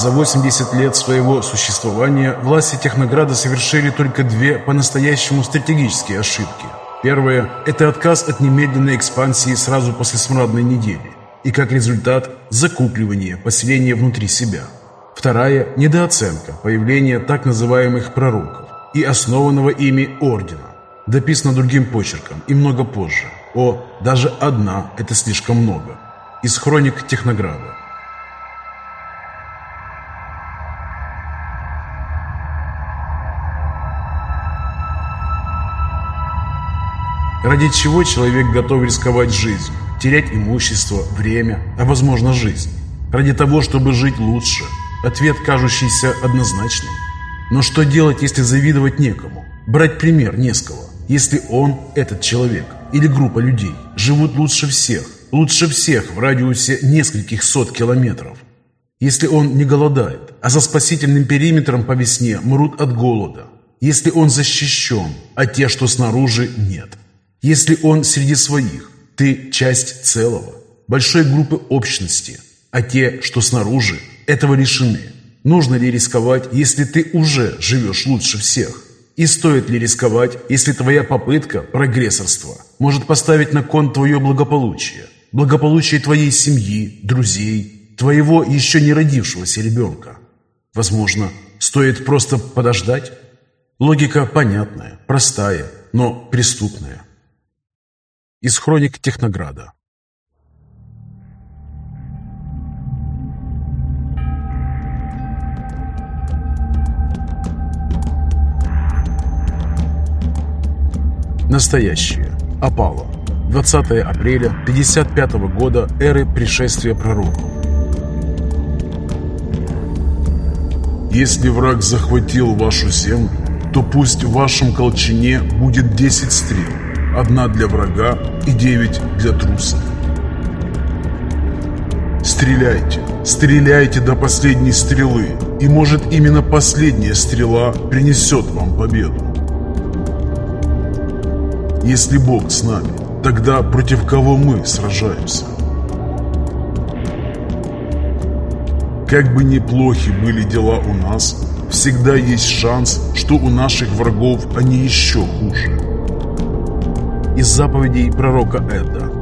За 80 лет своего существования власти Технограда совершили только две по-настоящему стратегические ошибки. Первое – это отказ от немедленной экспансии сразу после смрадной недели и, как результат, закупливание поселения внутри себя. Вторая – недооценка появления так называемых пророков и основанного ими ордена. Дописано другим почерком и много позже. О, даже одна – это слишком много. Из хроник Технограда. Ради чего человек готов рисковать жизнью, терять имущество, время, а возможно жизнь? Ради того, чтобы жить лучше. Ответ, кажущийся однозначным. Но что делать, если завидовать некому? Брать пример не с кого. Если он, этот человек, или группа людей, живут лучше всех, лучше всех в радиусе нескольких сот километров. Если он не голодает, а за спасительным периметром по весне мрут от голода. Если он защищен, а те, что снаружи, нет. Если он среди своих, ты часть целого, большой группы общности, а те, что снаружи, этого лишены. Нужно ли рисковать, если ты уже живешь лучше всех? И стоит ли рисковать, если твоя попытка прогрессорства может поставить на кон твое благополучие, благополучие твоей семьи, друзей, твоего еще не родившегося ребенка? Возможно, стоит просто подождать? Логика понятная, простая, но преступная. Из хроник Технограда. Настоящее. Апалла. 20 апреля 55 года эры пришествия пророков. Если враг захватил вашу землю, то пусть в вашем колчине будет 10 стрел, Одна для врага и девять для трусов. Стреляйте, стреляйте до последней стрелы, и может именно последняя стрела принесет вам победу. Если Бог с нами, тогда против кого мы сражаемся? Как бы неплохи были дела у нас, всегда есть шанс, что у наших врагов они еще хуже из заповедей пророка Эда.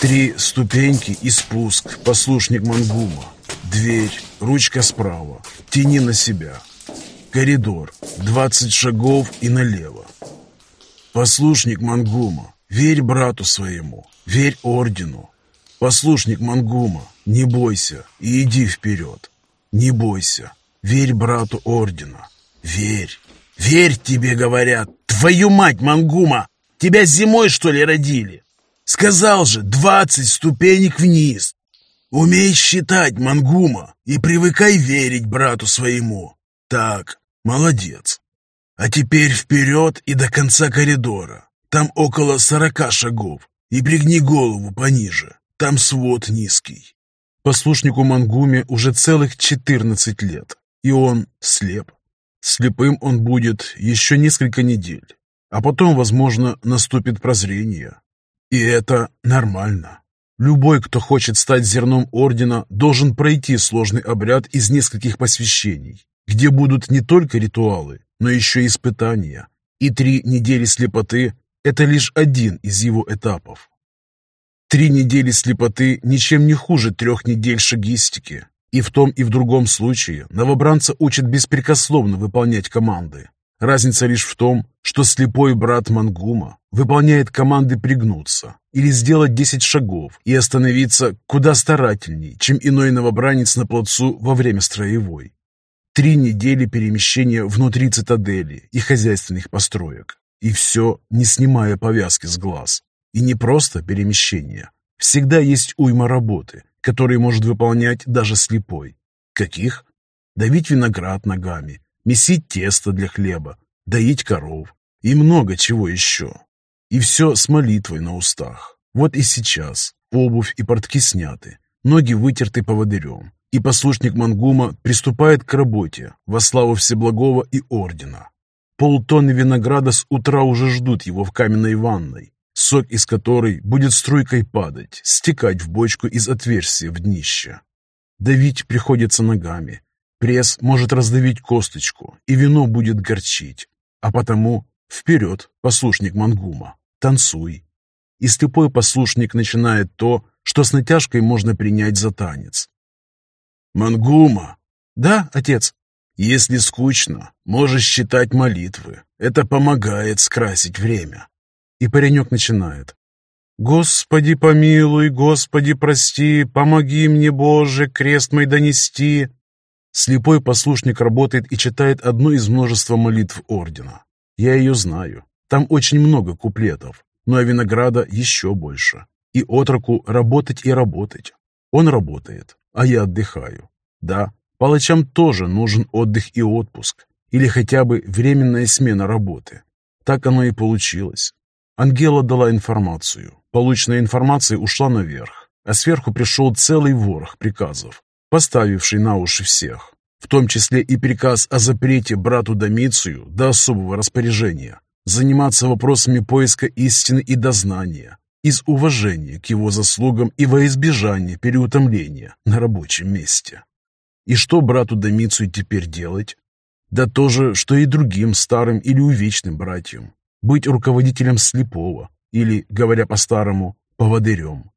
Три ступеньки и спуск, послушник Мангума. Дверь, ручка справа, тяни на себя. Коридор, двадцать шагов и налево. Послушник Мангума, верь брату своему, верь ордену. Послушник Мангума, не бойся и иди вперед. Не бойся, верь брату ордена, верь. Верь тебе, говорят, твою мать, Мангума! Тебя зимой, что ли, родили? Сказал же, двадцать ступенек вниз. Умей считать, Мангума, и привыкай верить брату своему. Так, молодец. А теперь вперед и до конца коридора. Там около сорока шагов. И пригни голову пониже. Там свод низкий. Послушнику Мангуме уже целых четырнадцать лет. И он слеп. Слепым он будет еще несколько недель. А потом, возможно, наступит прозрение. И это нормально. Любой, кто хочет стать зерном ордена, должен пройти сложный обряд из нескольких посвящений, где будут не только ритуалы, но еще и испытания. И три недели слепоты – это лишь один из его этапов. Три недели слепоты ничем не хуже трех недель шагистики. И в том и в другом случае новобранца учат беспрекословно выполнять команды. Разница лишь в том, что слепой брат Мангума выполняет команды пригнуться или сделать 10 шагов и остановиться куда старательней, чем иной новобранец на плацу во время строевой. Три недели перемещения внутри цитадели и хозяйственных построек. И все, не снимая повязки с глаз. И не просто перемещение. Всегда есть уйма работы, которые может выполнять даже слепой. Каких? давить виноград ногами, месить тесто для хлеба, доить коров и много чего еще. И все с молитвой на устах. Вот и сейчас обувь и портки сняты, ноги вытерты поводырем, и послушник Мангума приступает к работе во славу Всеблагого и Ордена. Полтонны винограда с утра уже ждут его в каменной ванной, сок из которой будет струйкой падать, стекать в бочку из отверстия в днище. Давить приходится ногами. Пресс может раздавить косточку, и вино будет горчить. А потому вперед, послушник Мангума, танцуй. И слепой послушник начинает то, что с натяжкой можно принять за танец. «Мангума!» «Да, отец?» «Если скучно, можешь читать молитвы. Это помогает скрасить время». И паренек начинает. «Господи помилуй, Господи прости, помоги мне, Боже, крест мой донести». Слепой послушник работает и читает одну из множества молитв Ордена. Я ее знаю. Там очень много куплетов, но а винограда еще больше. И отроку работать и работать. Он работает, а я отдыхаю. Да, палачам тоже нужен отдых и отпуск, или хотя бы временная смена работы. Так оно и получилось. Ангела дала информацию. Полученная информация ушла наверх, а сверху пришел целый ворох приказов, поставивший на уши всех, в том числе и приказ о запрете брату Домицию до особого распоряжения заниматься вопросами поиска истины и дознания из уважения к его заслугам и во избежание переутомления на рабочем месте. И что брату Домицию теперь делать? Да то же, что и другим старым или увечным братьям быть руководителем слепого или, говоря по-старому, поводырем.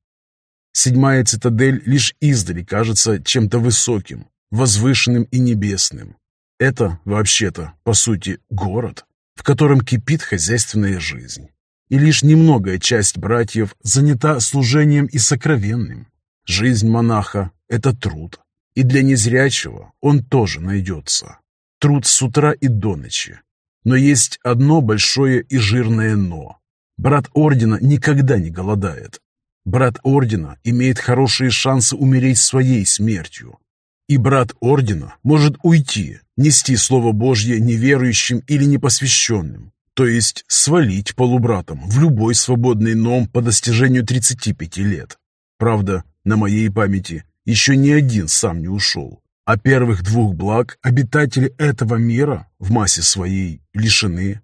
Седьмая цитадель лишь издали кажется чем-то высоким, возвышенным и небесным. Это, вообще-то, по сути, город, в котором кипит хозяйственная жизнь. И лишь немногая часть братьев занята служением и сокровенным. Жизнь монаха – это труд. И для незрячего он тоже найдется. Труд с утра и до ночи, но есть одно большое и жирное «но». Брат Ордена никогда не голодает. Брат Ордена имеет хорошие шансы умереть своей смертью. И брат Ордена может уйти, нести Слово Божье неверующим или непосвященным, то есть свалить полубратом в любой свободный ном по достижению 35 лет. Правда, на моей памяти еще ни один сам не ушел. А первых двух благ обитатели этого мира в массе своей лишены.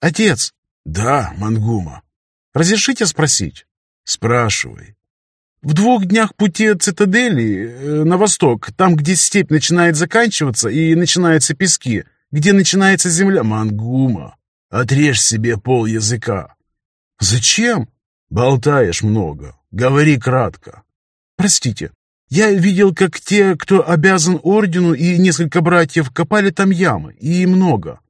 Отец! Да, Мангума. Разрешите спросить? Спрашивай. В двух днях пути от цитадели э, на восток, там, где степь начинает заканчиваться и начинаются пески, где начинается земля Мангума, отрежь себе пол языка. Зачем? Болтаешь много. Говори кратко. Простите, я видел, как те, кто обязан ордену и несколько братьев, копали там ямы, и много.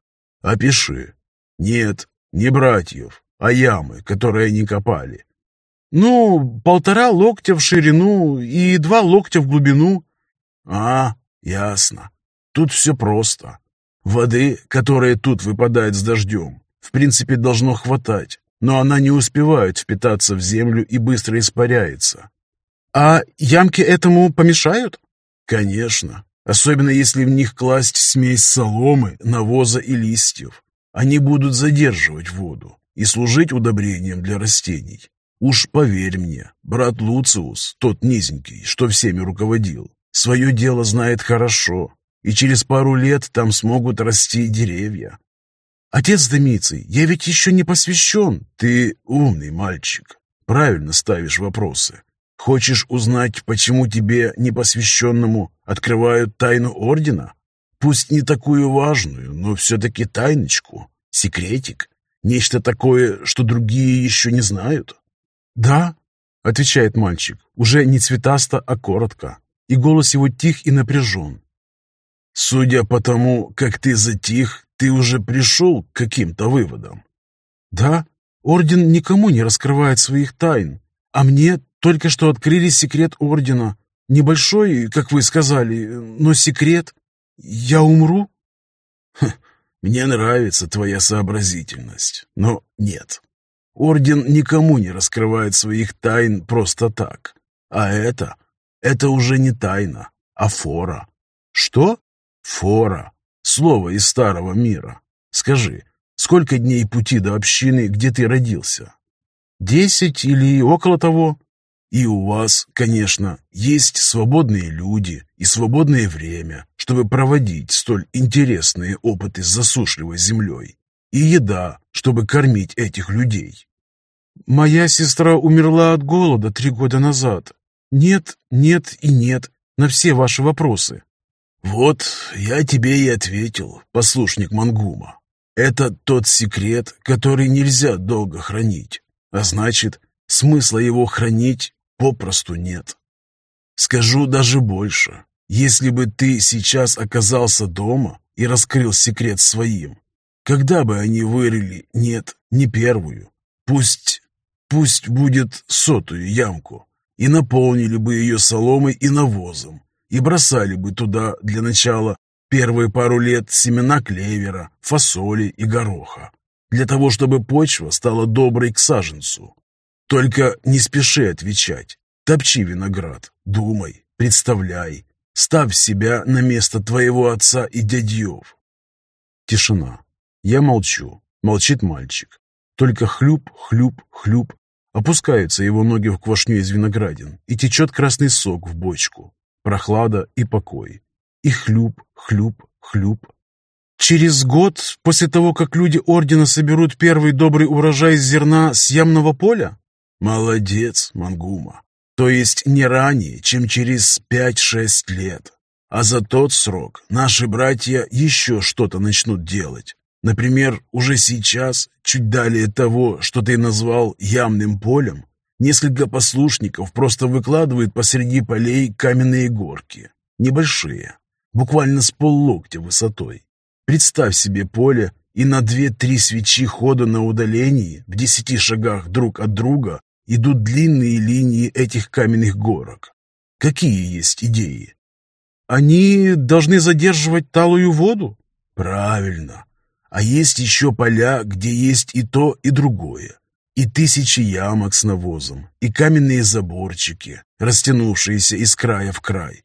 Опиши. Нет, не братьев, а ямы, которые они копали. Ну, полтора локтя в ширину и два локтя в глубину. А, ясно. Тут все просто. Воды, которая тут выпадает с дождем, в принципе, должно хватать, но она не успевает впитаться в землю и быстро испаряется. А ямки этому помешают? Конечно, особенно если в них класть смесь соломы, навоза и листьев. Они будут задерживать воду и служить удобрением для растений. Уж поверь мне, брат Луциус, тот низенький, что всеми руководил, свое дело знает хорошо, и через пару лет там смогут расти деревья. Отец Домиций, я ведь еще не посвящен. Ты умный мальчик, правильно ставишь вопросы. Хочешь узнать, почему тебе, непосвященному, открывают тайну Ордена? Пусть не такую важную, но все-таки тайночку, секретик, нечто такое, что другие еще не знают. «Да», — отвечает мальчик, уже не цветасто, а коротко, и голос его тих и напряжен. «Судя по тому, как ты затих, ты уже пришел к каким-то выводам». «Да, Орден никому не раскрывает своих тайн, а мне только что открыли секрет Ордена. Небольшой, как вы сказали, но секрет. Я умру? Мне нравится твоя сообразительность, но нет. Орден никому не раскрывает своих тайн просто так. А это, это уже не тайна, а фора. Что? Фора. Слово из старого мира. Скажи, сколько дней пути до общины, где ты родился? Десять или около того? И у вас, конечно, есть свободные люди и свободное время, чтобы проводить столь интересные опыты с засушливой землей, и еда, чтобы кормить этих людей. Моя сестра умерла от голода три года назад. Нет, нет и нет на все ваши вопросы. Вот я тебе и ответил, послушник Мангума. Это тот секрет, который нельзя долго хранить, а значит, смысла его хранить попросту нет. Скажу даже больше. Если бы ты сейчас оказался дома и раскрыл секрет своим, когда бы они вырыли, нет, не первую, пусть, пусть будет сотую ямку, и наполнили бы ее соломой и навозом, и бросали бы туда для начала первые пару лет семена клевера, фасоли и гороха, для того, чтобы почва стала доброй к саженцу. Только не спеши отвечать. Топчи виноград, думай, представляй, ставь себя на место твоего отца и дядьев. Тишина. Я молчу. Молчит мальчик. Только хлюп, хлюп, хлюп. Опускаются его ноги в квашню из виноградин, и течет красный сок в бочку. Прохлада и покой. И хлюп, хлюп, хлюп. Через год, после того, как люди Ордена соберут первый добрый урожай зерна с ямного поля? Молодец, Мангума. То есть не ранее, чем через пять-шесть лет. А за тот срок наши братья еще что-то начнут делать. Например, уже сейчас, чуть далее того, что ты назвал ямным полем, несколько послушников просто выкладывают посреди полей каменные горки. Небольшие, буквально с поллоктя высотой. Представь себе поле, и на две-три свечи хода на удалении, в десяти шагах друг от друга, идут длинные линии этих каменных горок. Какие есть идеи? Они должны задерживать талую воду? Правильно. А есть еще поля, где есть и то, и другое. И тысячи ямок с навозом, и каменные заборчики, растянувшиеся из края в край.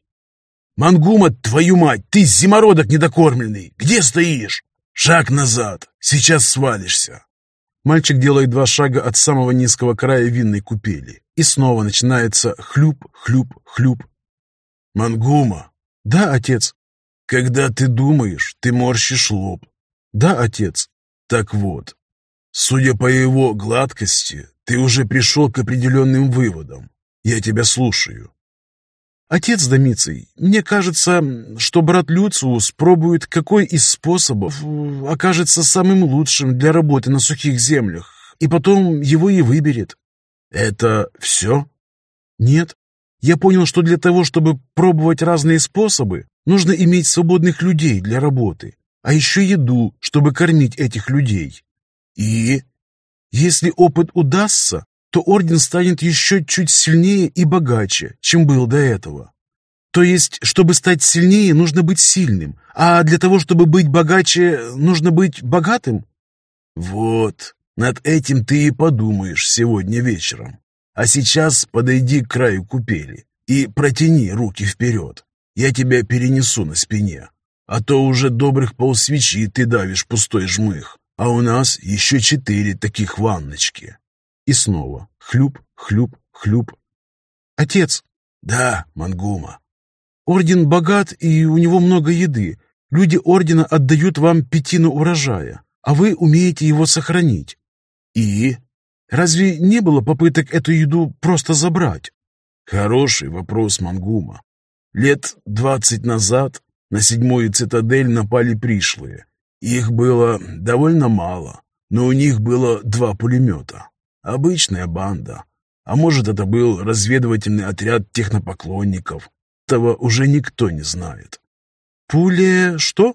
«Мангума, твою мать, ты зимородок недокормленный! Где стоишь? Шаг назад, сейчас свалишься!» Мальчик делает два шага от самого низкого края винной купели. И снова начинается хлюп, хлюп, хлюп. «Мангума!» «Да, отец». «Когда ты думаешь, ты морщишь лоб». «Да, отец». «Так вот, судя по его гладкости, ты уже пришел к определенным выводам. Я тебя слушаю». «Отец Домицей, мне кажется, что брат Люциус пробует, какой из способов окажется самым лучшим для работы на сухих землях, и потом его и выберет». «Это все?» «Нет. Я понял, что для того, чтобы пробовать разные способы, нужно иметь свободных людей для работы, а еще еду, чтобы кормить этих людей. И если опыт удастся, то орден станет еще чуть сильнее и богаче, чем был до этого. То есть, чтобы стать сильнее, нужно быть сильным, а для того, чтобы быть богаче, нужно быть богатым? Вот, над этим ты и подумаешь сегодня вечером. А сейчас подойди к краю купели и протяни руки вперед. Я тебя перенесу на спине, а то уже добрых полсвечи ты давишь пустой жмых, а у нас еще четыре таких ванночки. И снова хлюп, хлюп, хлюп. Отец. Да, Мангума. Орден богат, и у него много еды. Люди ордена отдают вам пятину урожая, а вы умеете его сохранить. И? Разве не было попыток эту еду просто забрать? Хороший вопрос, Мангума. Лет двадцать назад на седьмую цитадель напали пришлые. Их было довольно мало, но у них было два пулемета. Обычная банда. А может, это был разведывательный отряд технопоклонников. Этого уже никто не знает. Пуле что?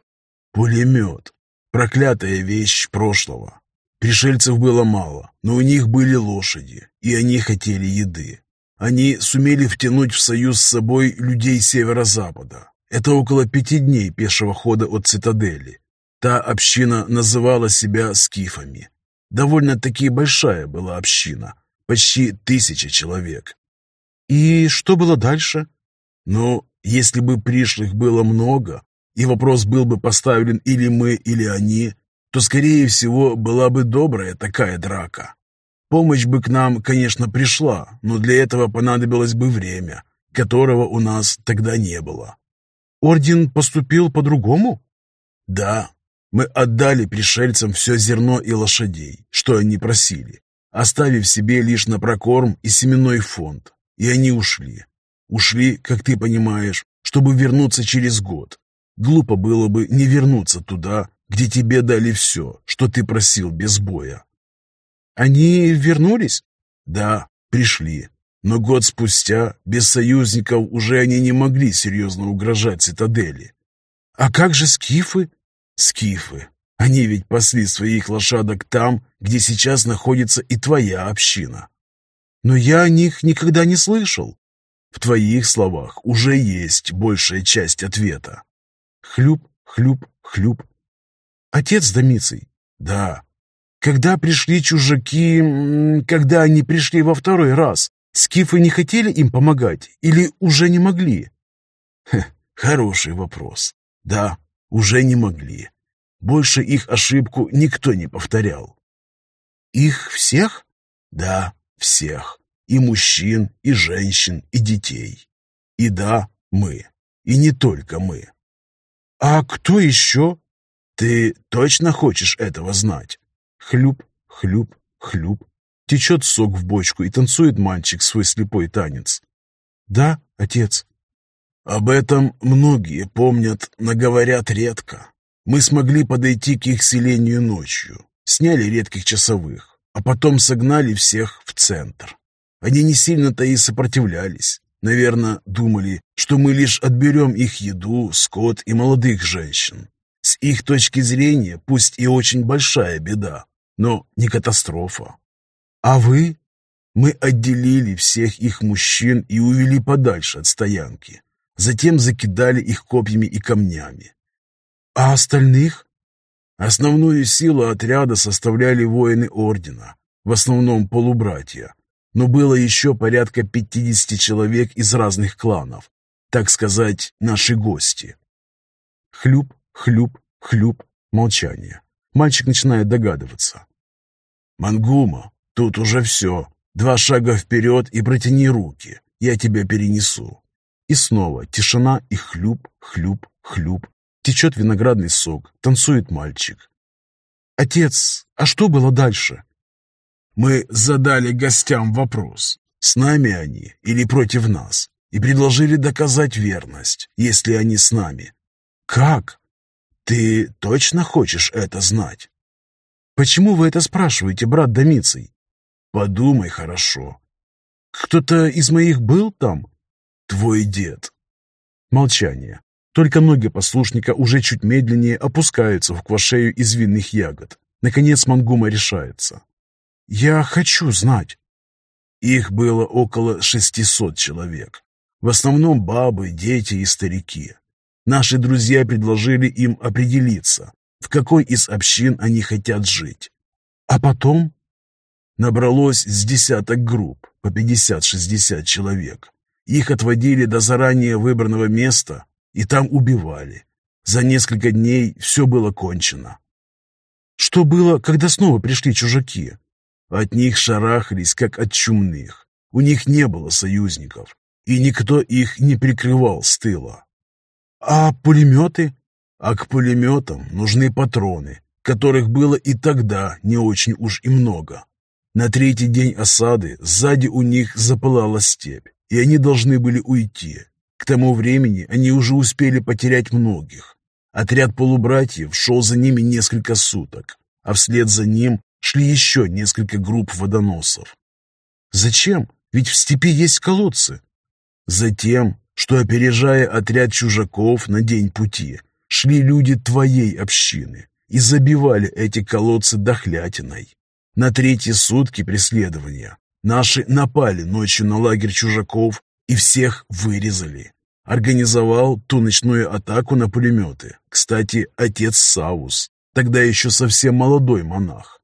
Пулемет. Проклятая вещь прошлого. Пришельцев было мало, но у них были лошади, и они хотели еды. Они сумели втянуть в союз с собой людей северо-запада. Это около пяти дней пешего хода от цитадели. Та община называла себя скифами. Довольно-таки большая была община, почти тысяча человек. И что было дальше? Ну, если бы пришлых было много, и вопрос был бы поставлен или мы, или они, то, скорее всего, была бы добрая такая драка. Помощь бы к нам, конечно, пришла, но для этого понадобилось бы время, которого у нас тогда не было. Орден поступил по-другому? Да, мы отдали пришельцам все зерно и лошадей, что они просили, оставив себе лишь на прокорм и семенной фонд. И они ушли. Ушли, как ты понимаешь, чтобы вернуться через год. Глупо было бы не вернуться туда, где тебе дали все, что ты просил без боя. Они вернулись? Да, пришли. Но год спустя, без союзников, уже они не могли серьезно угрожать цитадели. А как же скифы? Скифы. Они ведь пасли своих лошадок там, где сейчас находится и твоя община. Но я о них никогда не слышал. В твоих словах уже есть большая часть ответа. Хлюп, хлюп, хлюп. Отец Домицей? Да. Когда пришли чужаки, когда они пришли во второй раз, скифы не хотели им помогать или уже не могли? Хе, хороший вопрос. Да, уже не могли. Больше их ошибку никто не повторял. Их всех? Да, всех. И мужчин, и женщин, и детей. И да, мы. И не только мы. А кто еще? Ты точно хочешь этого знать? Хлюп, хлюп, хлюп. Течет сок в бочку и танцует мальчик свой слепой танец. Да, отец. Об этом многие помнят, но говорят редко. Мы смогли подойти к их селению ночью, сняли редких часовых, а потом согнали всех в центр. Они не сильно-то и сопротивлялись. Наверное, думали, что мы лишь отберем их еду, скот и молодых женщин. С их точки зрения, пусть и очень большая беда, но не катастрофа. А вы? Мы отделили всех их мужчин и увели подальше от стоянки. Затем закидали их копьями и камнями. А остальных? Основную силу отряда составляли воины ордена, в основном полубратья, но было еще порядка 50 человек из разных кланов, так сказать, наши гости. Хлюп, хлюп, хлюп, молчание. Мальчик начинает догадываться. «Мангума, тут уже все. Два шага вперед и протяни руки. Я тебя перенесу». И снова тишина и хлюп, хлюп, хлюп. Течет виноградный сок, танцует мальчик. «Отец, а что было дальше?» Мы задали гостям вопрос, с нами они или против нас, и предложили доказать верность, если они с нами. Как? Ты точно хочешь это знать? Почему вы это спрашиваете, брат Домицей? Подумай хорошо. Кто-то из моих был там? Твой дед. Молчание. Только ноги послушника уже чуть медленнее опускаются в квашею из винных ягод. Наконец Мангума решается. «Я хочу знать». Их было около шестисот человек. В основном бабы, дети и старики. Наши друзья предложили им определиться, в какой из общин они хотят жить. А потом набралось с десяток групп, по 50-60 человек. Их отводили до заранее выбранного места и там убивали. За несколько дней все было кончено. Что было, когда снова пришли чужаки? От них шарахались, как от чумных. У них не было союзников, и никто их не прикрывал с тыла. А пулеметы? А к пулеметам нужны патроны, которых было и тогда не очень уж и много. На третий день осады сзади у них запылала степь, и они должны были уйти. К тому времени они уже успели потерять многих. Отряд полубратьев шел за ними несколько суток, а вслед за ним шли еще несколько групп водоносов. Зачем? Ведь в степи есть колодцы. Затем, что, опережая отряд чужаков на день пути, шли люди твоей общины и забивали эти колодцы дохлятиной. На третьи сутки преследования наши напали ночью на лагерь чужаков и всех вырезали. Организовал ту ночную атаку на пулеметы. Кстати, отец Саус, тогда еще совсем молодой монах.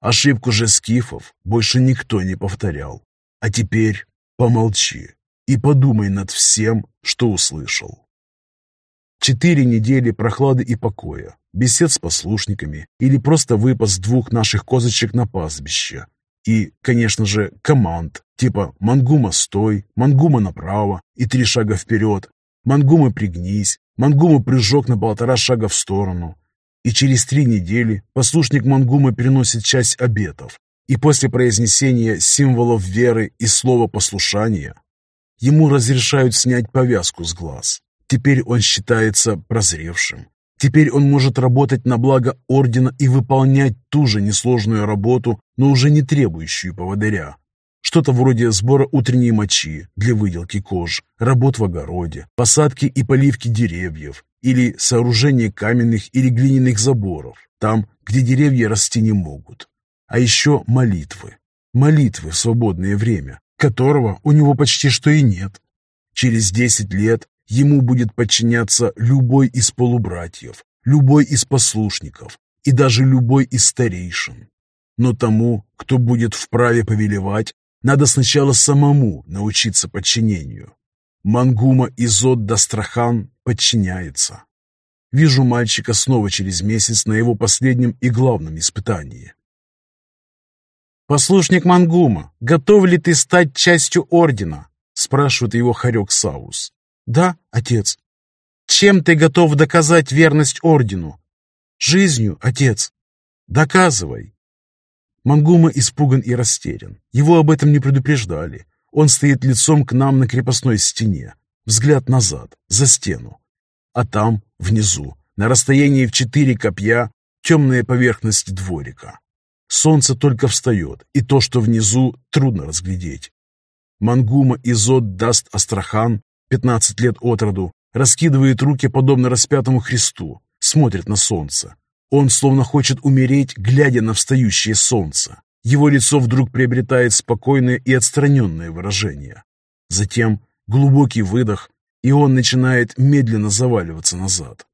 Ошибку же скифов больше никто не повторял. А теперь помолчи и подумай над всем, что услышал. Четыре недели прохлады и покоя, бесед с послушниками или просто выпас двух наших козочек на пастбище. И, конечно же, команд, типа «Мангума, стой», «Мангума направо» и «Три шага вперед», «Мангума, пригнись», «Мангума, прыжок на полтора шага в сторону». И через три недели послушник Мангума переносит часть обетов, и после произнесения символов веры и слова послушания ему разрешают снять повязку с глаз. Теперь он считается прозревшим. Теперь он может работать на благо ордена и выполнять ту же несложную работу, но уже не требующую поводыря. Что-то вроде сбора утренней мочи для выделки кож, работ в огороде, посадки и поливки деревьев или сооружения каменных или глиняных заборов, там, где деревья расти не могут. А еще молитвы. Молитвы в свободное время, которого у него почти что и нет. Через десять лет ему будет подчиняться любой из полубратьев, любой из послушников и даже любой из старейшин. Но тому, кто будет вправе повелевать, надо сначала самому научиться подчинению. Мангума Изот Дастрахан подчиняется. Вижу мальчика снова через месяц на его последнем и главном испытании. «Послушник Мангума, готов ли ты стать частью Ордена?» спрашивает его Харек Саус. «Да, отец». «Чем ты готов доказать верность Ордену?» «Жизнью, отец». «Доказывай». Мангума испуган и растерян. Его об этом не предупреждали. Он стоит лицом к нам на крепостной стене, взгляд назад, за стену. А там, внизу, на расстоянии в четыре копья, темная поверхность дворика. Солнце только встает, и то, что внизу, трудно разглядеть. Мангума Изот даст Астрахан, 15 лет от роду, раскидывает руки, подобно распятому Христу, смотрит на солнце. Он словно хочет умереть, глядя на встающее солнце. Его лицо вдруг приобретает спокойное и отстраненное выражение. Затем глубокий выдох, и он начинает медленно заваливаться назад.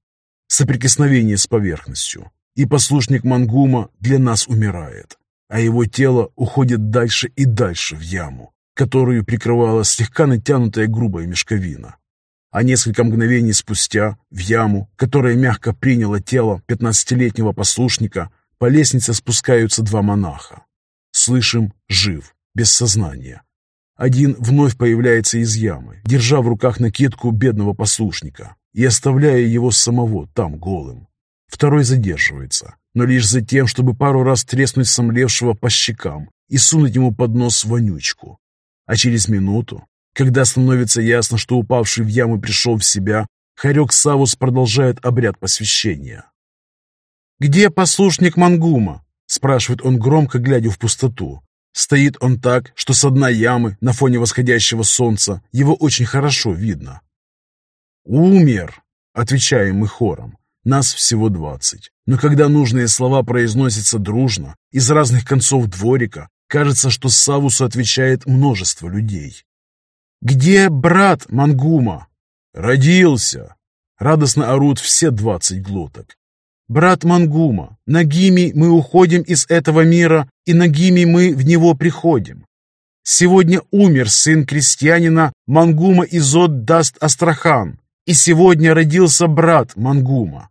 Соприкосновение с поверхностью и послушник Мангума для нас умирает, а его тело уходит дальше и дальше в яму, которую прикрывала слегка натянутая грубая мешковина. А несколько мгновений спустя в яму, которая мягко приняла тело пятнадцатилетнего послушника, по лестнице спускаются два монаха. Слышим «жив», без сознания. Один вновь появляется из ямы, держа в руках накидку бедного послушника и оставляя его самого там голым. Второй задерживается, но лишь за тем, чтобы пару раз треснуть сомлевшего по щекам и сунуть ему под нос вонючку. А через минуту, когда становится ясно, что упавший в яму пришел в себя, Харек Савус продолжает обряд посвящения. «Где послушник Мангума?» – спрашивает он громко, глядя в пустоту. Стоит он так, что с дна ямы, на фоне восходящего солнца, его очень хорошо видно. «Умер!» – отвечаем мы хором. Нас всего двадцать. Но когда нужные слова произносятся дружно, из разных концов дворика, кажется, что Савусу отвечает множество людей. «Где брат Мангума?» «Родился!» Радостно орут все двадцать глоток. «Брат Мангума, Нагими мы уходим из этого мира, и Нагими мы в него приходим. Сегодня умер сын крестьянина Мангума Изот Даст Астрахан, и сегодня родился брат Мангума.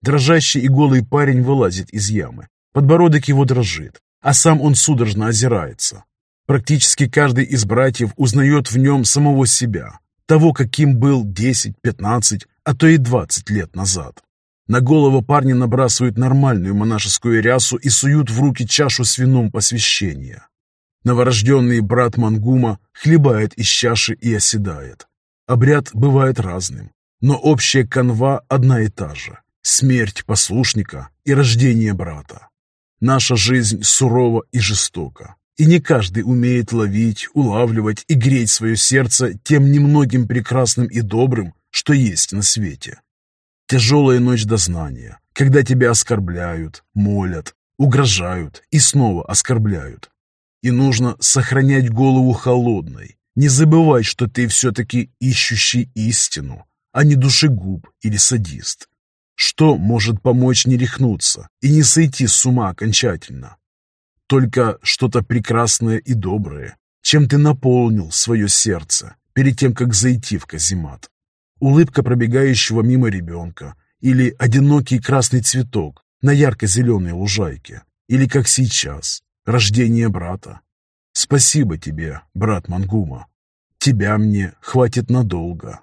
Дрожащий и голый парень вылазит из ямы. Подбородок его дрожит, а сам он судорожно озирается. Практически каждый из братьев узнает в нем самого себя, того, каким был 10, 15, а то и 20 лет назад. На голову парня набрасывают нормальную монашескую рясу и суют в руки чашу с вином посвящения. Новорожденный брат Мангума хлебает из чаши и оседает. Обряд бывает разным, но общая канва одна и та же смерть послушника и рождение брата. Наша жизнь сурова и жестока, и не каждый умеет ловить, улавливать и греть свое сердце тем немногим прекрасным и добрым, что есть на свете. Тяжелая ночь дознания, когда тебя оскорбляют, молят, угрожают и снова оскорбляют. И нужно сохранять голову холодной, не забывай, что ты все-таки ищущий истину, а не душегуб или садист. Что может помочь не рехнуться и не сойти с ума окончательно? Только что-то прекрасное и доброе, чем ты наполнил свое сердце перед тем, как зайти в каземат. Улыбка пробегающего мимо ребенка или одинокий красный цветок на ярко-зеленой лужайке или, как сейчас, рождение брата. Спасибо тебе, брат Мангума. Тебя мне хватит надолго.